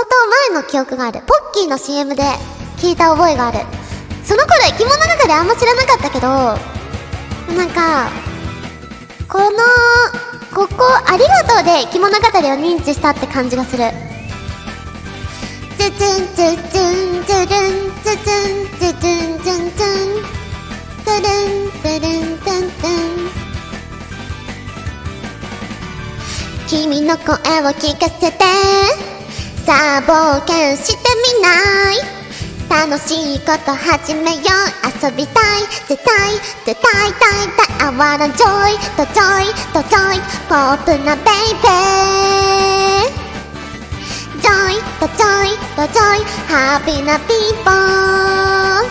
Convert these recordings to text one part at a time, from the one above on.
相当前の記憶がある。ポッキーの CM で聞いた覚えがある。その頃生き物係あんま知らなかったけど、なんか、この、ここ、ありがとうで生き物語を認知したって感じがする。ツツンツツンツルンツツンツツンツツンツンツントゥルントゥルントゥントゥン君の声を聞かせてさあ冒険してみない？楽しいこと始めよう。遊びたい。絶対絶対大体 I wanna joy the joy the joy ポップな baby joy the joy the joy ハッピーな people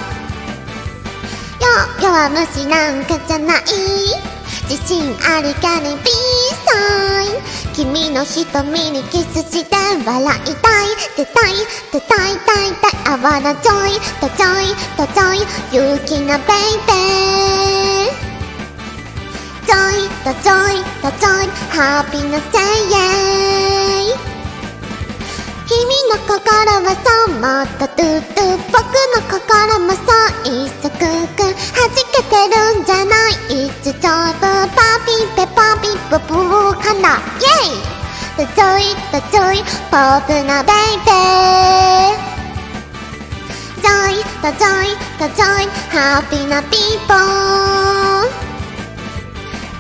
よ弱虫なんかじゃない自信ありかね B サイン君の瞳にキスして笑いたい。絶対絶対大体あわらジョイとジョイとジョイ勇気なベイベージョイとジョイとジョイハッピーなセイエイ君の心はそうもっとトゥトゥ僕の心もそう一足くく弾けてるんじゃないいつ丈夫パピペパピププーかなイェイ。とジョイとジョイポップなベイベー。ジョイとジョイとジョイハッピーなピーポー。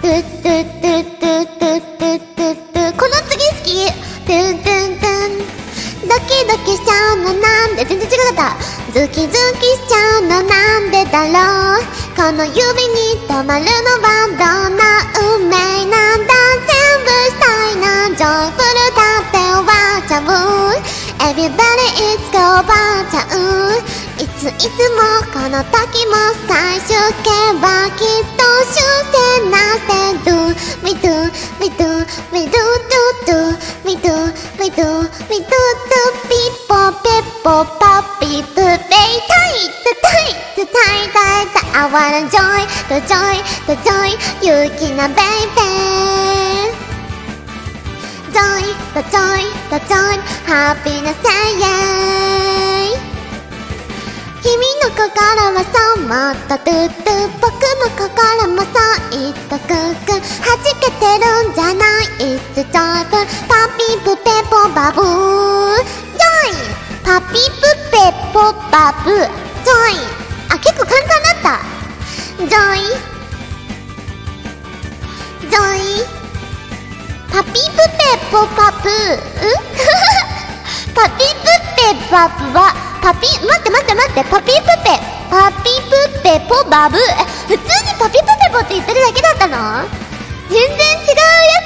トゥットゥットゥットゥットゥットゥットゥットゥこの次好きトゥントゥントゥンドキドキしちゃうのなんで全然違かったズキズキしちゃうのなんでだろうこの指に止まるのはどんっちゃう Everybody is go ばっちゃういついつもこの時も最終形はきっと終点なって Do we do we do we do do do we do we do we do do ピッポペッポパピプペイタイタタイタタイタイタイ I wanna joy the joy the joy 勇気なベイベージョイジョイジョイハッピーなセイエイ君の心はそうもっとトゥトゥ僕の心もそういっとくく弾けてるんじゃない。It's joy パピプペポバブージョイパピプペポバブージョイあ結構簡単だった。ジョイジョイパピプペポパプん？パピプペパプはパピ待って待って待ってパピプペパピプペポバブ普通にパピプペポって言ってるだけだったの？全然違うや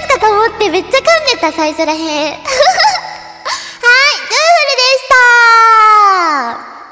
つかと思ってめっちゃ噛んでた最初らへん。